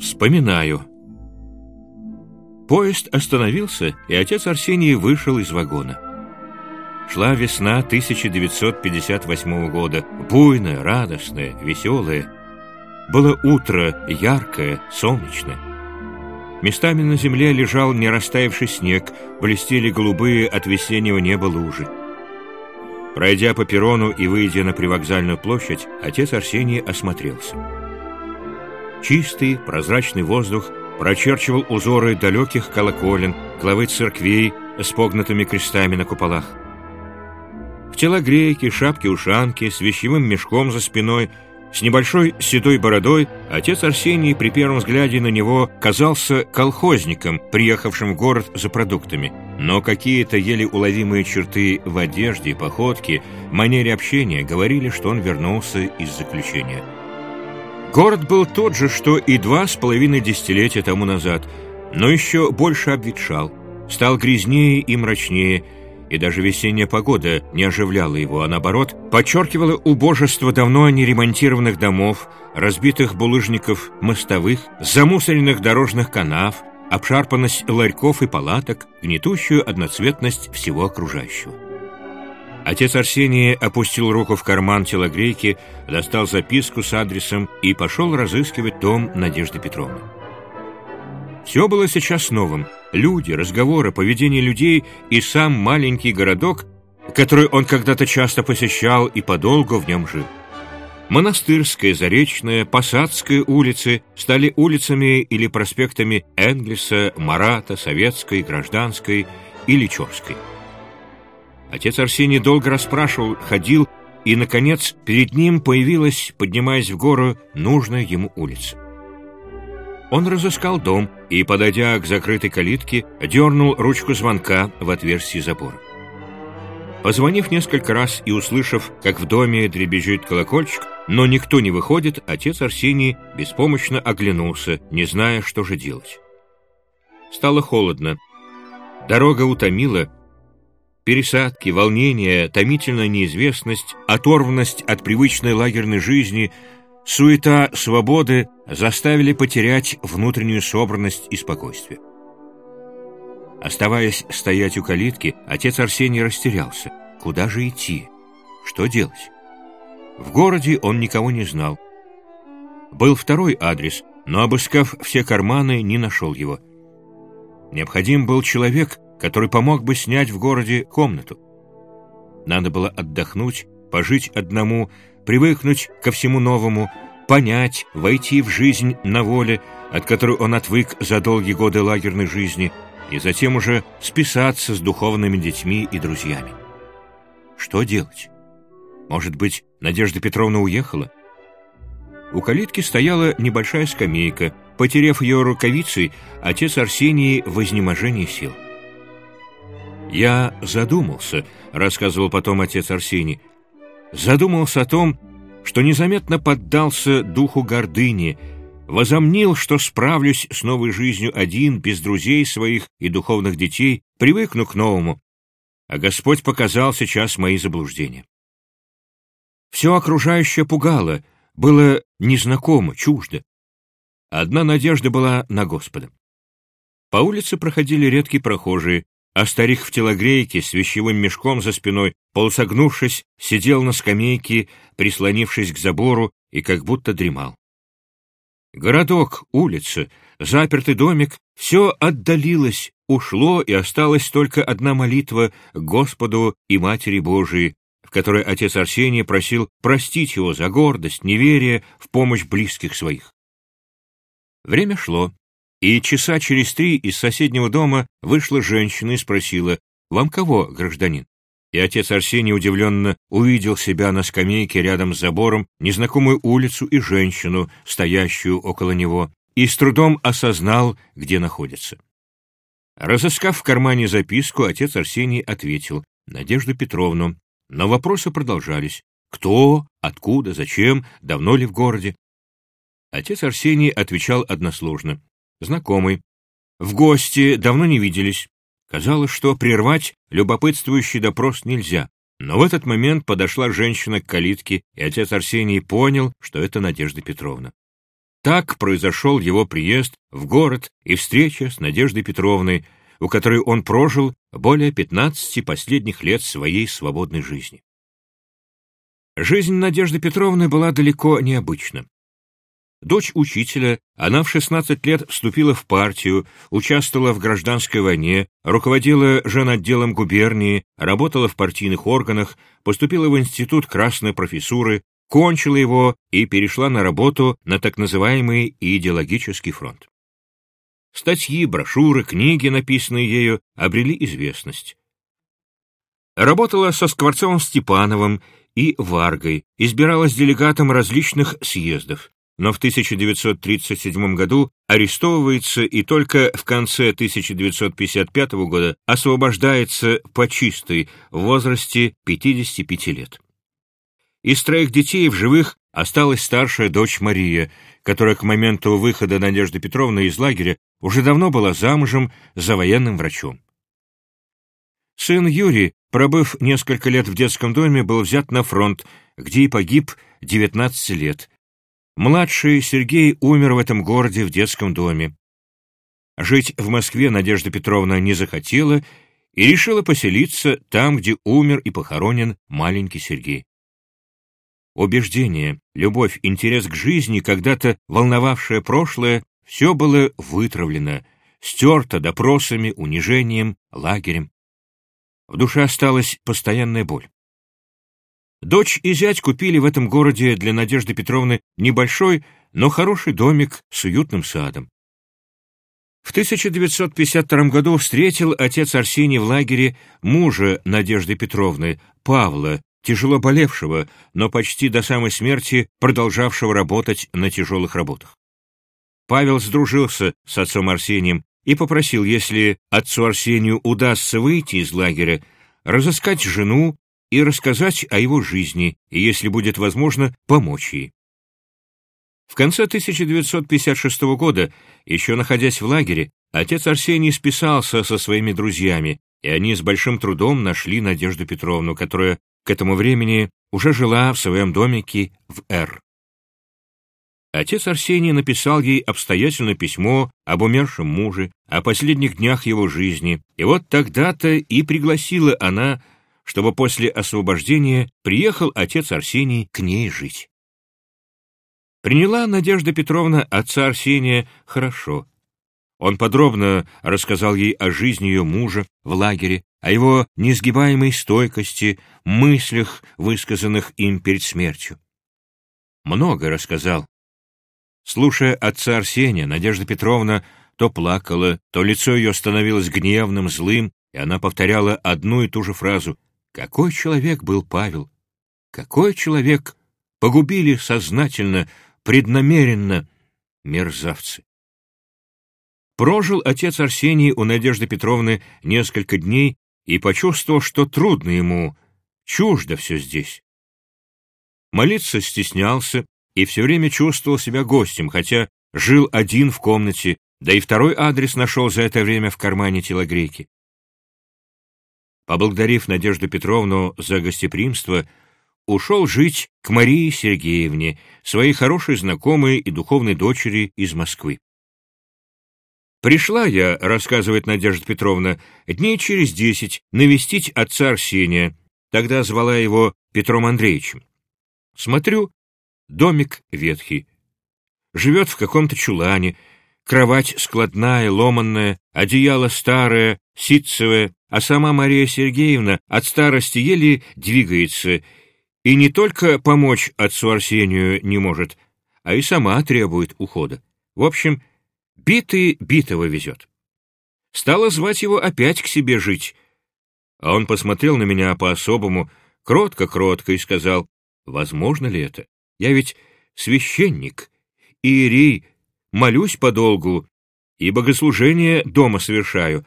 Вспоминаю. Поезд остановился, и отец Арсений вышел из вагона. Шла весна 1958 года, буйная, радостная, веселая. Было утро яркое, солнечное. Местами на земле лежал не растаявший снег, блестели голубые от весеннего неба лужи. Пройдя по перрону и выйдя на привокзальную площадь, отец Арсений осмотрелся. Чистый, прозрачный воздух прочерчивал узоры далеких колоколен, главы церквей с погнутыми крестами на куполах. В телогрейке, шапке-ушанке, с вещевым мешком за спиной, с небольшой седой бородой, отец Арсений при первом взгляде на него казался колхозником, приехавшим в город за продуктами. Но какие-то еле уловимые черты в одежде, походке, манере общения говорили, что он вернулся из заключения. Город был тот же, что и два с половиной десятилетия тому назад, но еще больше обветшал, стал грязнее и мрачнее, и даже весенняя погода не оживляла его, а наоборот, подчеркивала убожество давно не ремонтированных домов, разбитых булыжников мостовых, замусоренных дорожных канав, обшарпанность ларьков и палаток, гнетущую одноцветность всего окружающего. Отец Арсений опустил руку в карман телогрейки, достал записку с адресом и пошел разыскивать дом Надежды Петровны. Все было сейчас новым. Люди, разговоры, поведение людей и сам маленький городок, который он когда-то часто посещал и подолгу в нем жил. Монастырская, Заречная, Посадская улицы стали улицами или проспектами Энгельса, Марата, Советской, Гражданской и Личевской. Отец Арсений долго расспрашивал, ходил, и, наконец, перед ним появилась, поднимаясь в гору, нужная ему улица. Он разыскал дом и, подойдя к закрытой калитке, дернул ручку звонка в отверстии забора. Позвонив несколько раз и услышав, как в доме дребезжит колокольчик, но никто не выходит, отец Арсений беспомощно оглянулся, не зная, что же делать. Стало холодно. Дорога утомила, Пересадки, волнение, томительная неизвестность, оторванность от привычной лагерной жизни, суета свободы заставили потерять внутреннюю собранность и спокойствие. Оставаясь стоять у калитки, отец Арсений растерялся. Куда же идти? Что делать? В городе он никого не знал. Был второй адрес, но, обыскав все карманы, не нашел его. Необходим был человек, который помог бы снять в городе комнату. Надо было отдохнуть, пожить одному, привыкнуть ко всему новому, понять, войти в жизнь на воле, от которой он отвык за долгие годы лагерной жизни, и затем уже списаться с духовными детьми и друзьями. Что делать? Может быть, Надежда Петровна уехала? У калитки стояла небольшая скамейка. Потерев ее рукавицей, отец Арсений в изнеможении сел. «Я задумался», — рассказывал потом отец Арсений, «задумался о том, что незаметно поддался духу гордыни, возомнил, что справлюсь с новой жизнью один, без друзей своих и духовных детей, привыкну к новому, а Господь показал сейчас мои заблуждения. Все окружающее пугало, было незнакомо, чуждо. Одна надежда была на Господа. По улице проходили редкие прохожие, а старик в телогрейке с вещевым мешком за спиной, полусогнувшись, сидел на скамейке, прислонившись к забору и как будто дремал. Городок, улица, запертый домик — все отдалилось, ушло, и осталась только одна молитва Господу и Матери Божией, в которой отец Арсений просил простить его за гордость, неверие в помощь близких своих. Время шло. И часа через три из соседнего дома вышла женщина и спросила, «Вам кого, гражданин?» И отец Арсений удивленно увидел себя на скамейке рядом с забором, незнакомую улицу и женщину, стоящую около него, и с трудом осознал, где находится. Разыскав в кармане записку, отец Арсений ответил Надежду Петровну, но вопросы продолжались. Кто, откуда, зачем, давно ли в городе? Отец Арсений отвечал односложно знакомый. В гости давно не виделись. Казалось, что прервать любопытствующий допрос нельзя. Но в этот момент подошла женщина к калитке, и отец Арсений понял, что это Надежда Петровна. так произошел его приезд в город и встреча с Надеждой Петровной, у которой он прожил более 15 последних лет своей свободной жизни. Жизнь Надежды Петровны была далеко необычна. Дочь учителя, она в 16 лет вступила в партию, участвовала в гражданской войне, руководила женотделом губернии, работала в партийных органах, поступила в институт красной профессуры, кончила его и перешла на работу на так называемый идеологический фронт. Статьи, брошюры, книги, написанные ею, обрели известность. Работала со Скворцовым Степановым и Варгой, избиралась делегатом различных съездов, но в 1937 году арестовывается и только в конце 1955 года освобождается по чистой в возрасте 55 лет. Из троих детей в живых осталась старшая дочь Мария, которая к моменту выхода Надежды Петровны из лагеря уже давно была замужем за военным врачом. Сын Юрий, пробыв несколько лет в детском доме, был взят на фронт, где и погиб 19 лет. Младший Сергей умер в этом городе в детском доме. Жить в Москве Надежда Петровна не захотела и решила поселиться там, где умер и похоронен маленький Сергей. Убеждение, любовь, интерес к жизни, когда-то волновавшее прошлое, все было вытравлено, стерто допросами, унижением, лагерем. В душе осталась постоянная боль. Дочь и зять купили в этом городе для Надежды Петровны небольшой, но хороший домик с уютным садом. В 1952 году встретил отец Арсений в лагере мужа Надежды Петровны, Павла, тяжело болевшего, но почти до самой смерти продолжавшего работать на тяжелых работах. Павел сдружился с отцом Арсением и попросил, если отцу Арсению удастся выйти из лагеря, разыскать жену и рассказать о его жизни, и, если будет возможно, помочь ей. В конце 1956 года, еще находясь в лагере, отец Арсений списался со своими друзьями, и они с большим трудом нашли Надежду Петровну, которая к этому времени уже жила в своем домике в Р. Отец Арсений написал ей обстоятельное письмо об умершем муже, о последних днях его жизни, и вот тогда-то и пригласила она, чтобы после освобождения приехал отец Арсений к ней жить. Приняла Надежда Петровна отца Арсения хорошо. Он подробно рассказал ей о жизни ее мужа в лагере, о его несгибаемой стойкости, мыслях, высказанных им перед смертью. Много рассказал. Слушая отца Арсения, Надежда Петровна то плакала, то лицо ее становилось гневным, злым, и она повторяла одну и ту же фразу «Какой человек был Павел? Какой человек? Погубили сознательно, преднамеренно, мерзавцы!» Прожил отец Арсений у Надежды Петровны несколько дней и почувствовал, что трудно ему, чуждо все здесь. Молиться стеснялся и все время чувствовал себя гостем, хотя жил один в комнате, да и второй адрес нашел за это время в кармане телогрейки. Поблагодарив Надежду Петровну за гостеприимство, ушел жить к Марии Сергеевне, своей хорошей знакомой и духовной дочери из Москвы. Пришла я, рассказывает Надежда Петровна, дней через десять навестить отца Арсения. Тогда звала его Петром Андреевичем. Смотрю, домик ветхий. Живет в каком-то чулане, кровать складная, ломанная, одеяло старое, ситцевое, а сама Мария Сергеевна от старости еле двигается и не только помочь отцу Арсению не может, а и сама требует ухода. В общем, Битый битого везет. Стала звать его опять к себе жить. А он посмотрел на меня по-особому, кротко-кротко, и сказал, «Возможно ли это? Я ведь священник, иерей, молюсь подолгу и богослужение дома совершаю,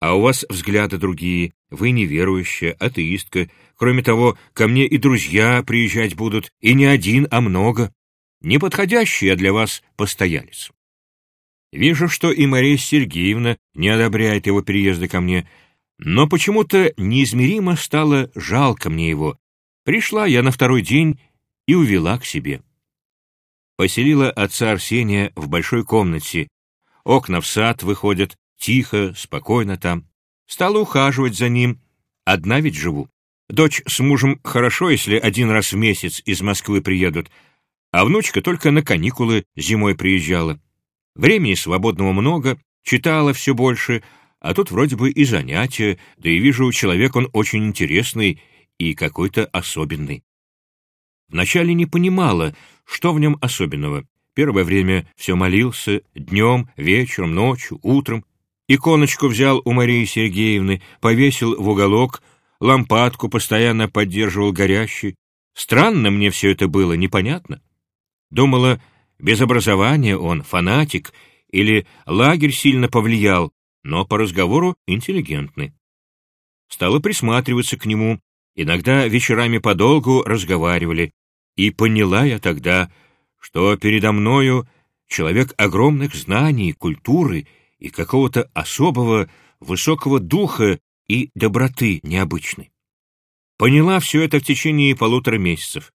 а у вас взгляды другие, вы неверующая, атеистка, кроме того, ко мне и друзья приезжать будут, и не один, а много, неподходящий я для вас постоялец». Вижу, что и Мария Сергеевна не одобряет его переезда ко мне, но почему-то неизмеримо стало жалко мне его. Пришла я на второй день и увела к себе. поселила отца Арсения в большой комнате. Окна в сад выходят, тихо, спокойно там. Стала ухаживать за ним. Одна ведь живу. Дочь с мужем хорошо, если один раз в месяц из Москвы приедут, а внучка только на каникулы зимой приезжала. Времени свободного много, читала все больше, а тут вроде бы и занятия, да и вижу, человек он очень интересный и какой-то особенный. Вначале не понимала, что в нем особенного. Первое время все молился, днем, вечером, ночью, утром. Иконочку взял у Марии Сергеевны, повесил в уголок, лампадку постоянно поддерживал горящий. Странно мне все это было, непонятно. Думала, без образования он фанатик или лагерь сильно повлиял, но по разговору интеллигентный. Стала присматриваться к нему, иногда вечерами подолгу разговаривали, и поняла я тогда, что передо мною человек огромных знаний, культуры и какого-то особого высокого духа и доброты необычной. Поняла все это в течение полутора месяцев.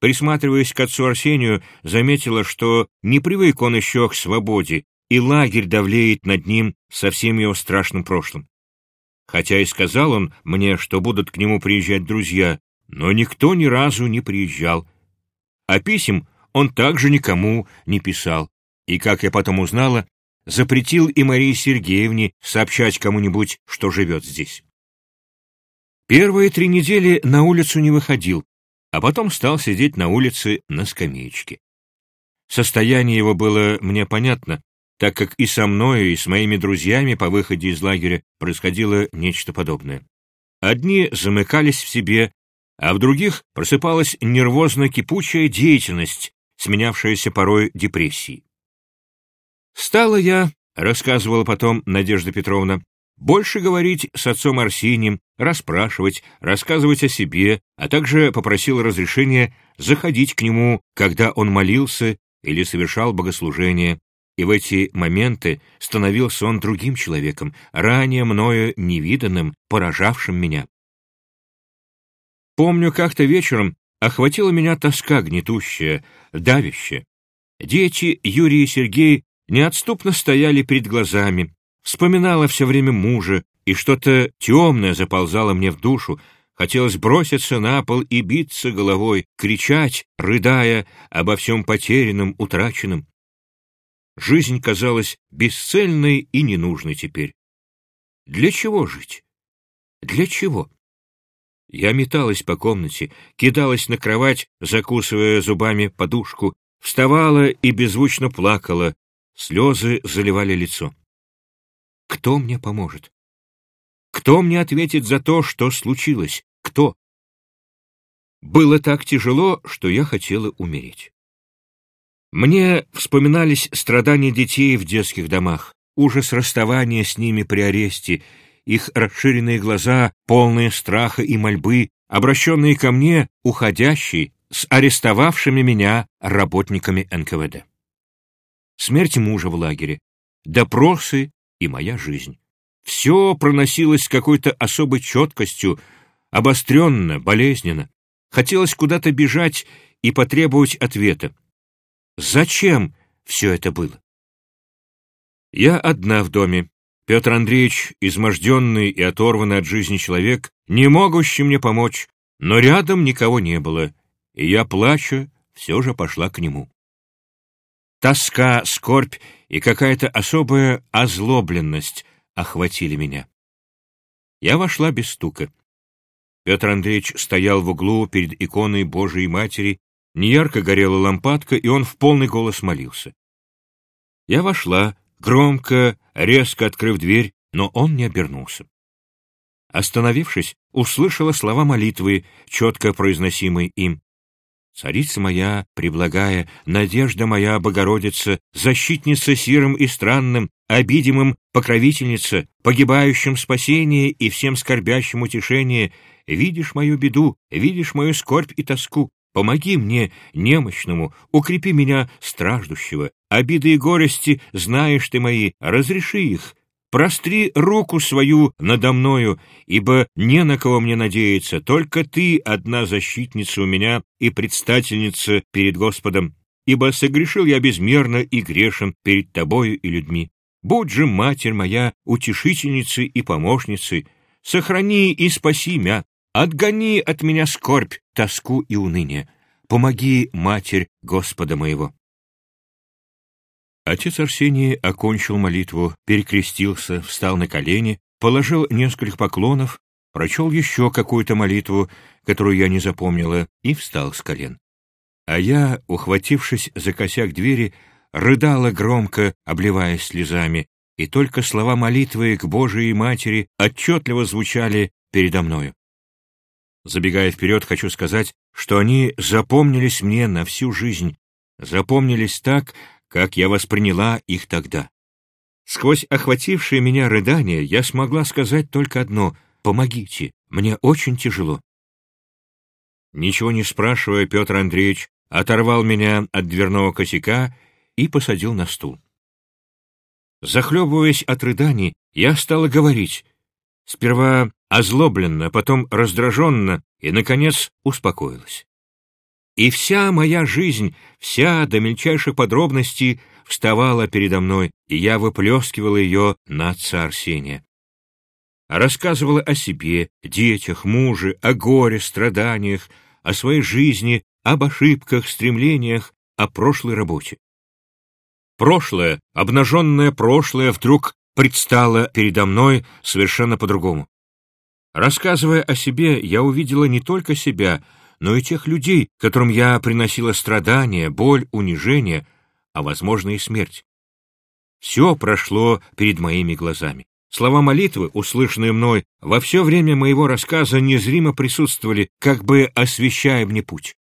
Присматриваясь к отцу Арсению, заметила, что не привык он еще к свободе, и лагерь давлеет над ним со всем его страшным прошлым. Хотя и сказал он мне, что будут к нему приезжать друзья, но никто ни разу не приезжал. А писем он также никому не писал, и, как я потом узнала, запретил и Марии Сергеевне сообщать кому-нибудь, что живет здесь. Первые три недели на улицу не выходил, а потом стал сидеть на улице на скамеечке. Состояние его было мне понятно, так как и со мною, и с моими друзьями по выходе из лагеря происходило нечто подобное. Одни замыкались в себе, а в других просыпалась нервозно-кипучая деятельность, сменявшаяся порой депрессией. «Стала я», — рассказывала потом Надежда Петровна, больше говорить с отцом Арсением, расспрашивать, рассказывать о себе, а также попросил разрешения заходить к нему, когда он молился или совершал богослужение, и в эти моменты становился он другим человеком, ранее мною невиданным, поражавшим меня. Помню, как-то вечером охватила меня тоска гнетущая, давящая. Дети Юрий и Сергей неотступно стояли перед глазами, Вспоминала все время мужа, и что-то темное заползало мне в душу, хотелось броситься на пол и биться головой, кричать, рыдая обо всем потерянном, утраченном. Жизнь казалась бесцельной и ненужной теперь. Для чего жить? Для чего? Я металась по комнате, кидалась на кровать, закусывая зубами подушку, вставала и беззвучно плакала, слезы заливали лицо. Кто мне поможет? Кто мне ответит за то, что случилось? Кто? Было так тяжело, что я хотела умереть. Мне вспоминались страдания детей в детских домах, ужас расставания с ними при аресте, их расширенные глаза, полные страха и мольбы, обращенные ко мне, уходящие, с арестовавшими меня работниками НКВД. Смерть мужа в лагере, допросы и моя жизнь. Все проносилось с какой-то особой четкостью, обостренно, болезненно. Хотелось куда-то бежать и потребовать ответа. Зачем все это было? Я одна в доме. Петр Андреевич, изможденный и оторванный от жизни человек, не могущий мне помочь, но рядом никого не было, и я, плача, все же пошла к нему. Тоска, скорбь и какая-то особая озлобленность охватили меня. Я вошла без стука. Петр Андреевич стоял в углу перед иконой Божией Матери, неярко горела лампадка, и он в полный голос молился. Я вошла, громко, резко открыв дверь, но он не обернулся. Остановившись, услышала слова молитвы, четко произносимые им. Царица моя, преблагая, надежда моя, Богородица, защитница сирым и странным, обидимым покровительница, погибающим спасение и всем скорбящим утешение, видишь мою беду, видишь мою скорбь и тоску, помоги мне, немощному, укрепи меня, страждущего, обиды и горести знаешь ты мои, разреши их, Простри руку свою надо мною, ибо не на кого мне надеяться, только ты одна защитница у меня и предстательница перед Господом. ибо согрешил я безмерно и грешен перед тобою и людьми. Будь же, Матерь моя, утешительницей и помощницей, сохрани и спаси мя, отгони от меня скорбь, тоску и уныние. Помоги, Матерь Господа моего. Отец Арсений окончил молитву, перекрестился, встал на колени, положил несколько поклонов, прочел еще какую-то молитву, которую я не запомнила, и встал с колен. А я, ухватившись за косяк двери, рыдала громко, обливаясь слезами, и только слова молитвы к Божией Матери отчетливо звучали передо мною. Забегая вперед, хочу сказать, что они запомнились мне на всю жизнь, запомнились так, как я восприняла их тогда. Сквозь охватившее меня рыдание я смогла сказать только одно — «Помогите, мне очень тяжело». Ничего не спрашивая, Петр Андреевич оторвал меня от дверного косяка и посадил на стул. Захлебываясь от рыданий, я стала говорить. Сперва озлобленно, потом раздраженно и, наконец, успокоилась. И вся моя жизнь, вся до мельчайших подробностей, вставала передо мной, и я выплескивала ее на отца Арсения. Рассказывала о себе, детях, муже, о горе, страданиях, о своей жизни, об ошибках, стремлениях, о прошлой работе. Прошлое, обнаженное прошлое, вдруг предстало передо мной совершенно по-другому. Рассказывая о себе, я увидела не только себя, но и тех людей, которым я приносила страдания, боль, унижение, а, возможно, и смерть. Все прошло перед моими глазами. Слова молитвы, услышанные мной, во все время моего рассказа незримо присутствовали, как бы освещая мне путь.